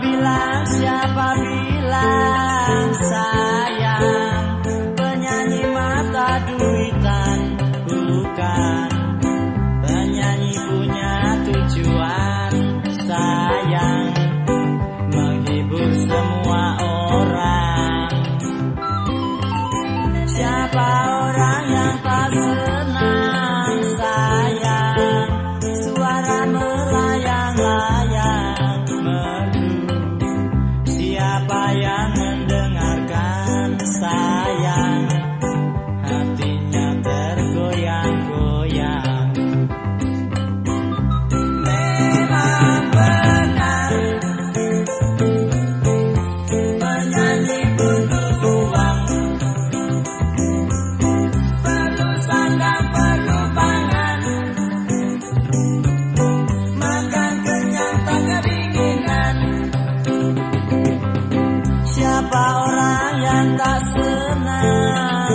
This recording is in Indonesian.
bilang, siapa bilang sayang? Penyanyi mata duitan bukan Siapa yang mendengarkan sayang? Hatinya tergoyang-goyang. Memang benar. Menyanyi butuh uang. Perlu sandang, perlu Siapa orang yang tak senang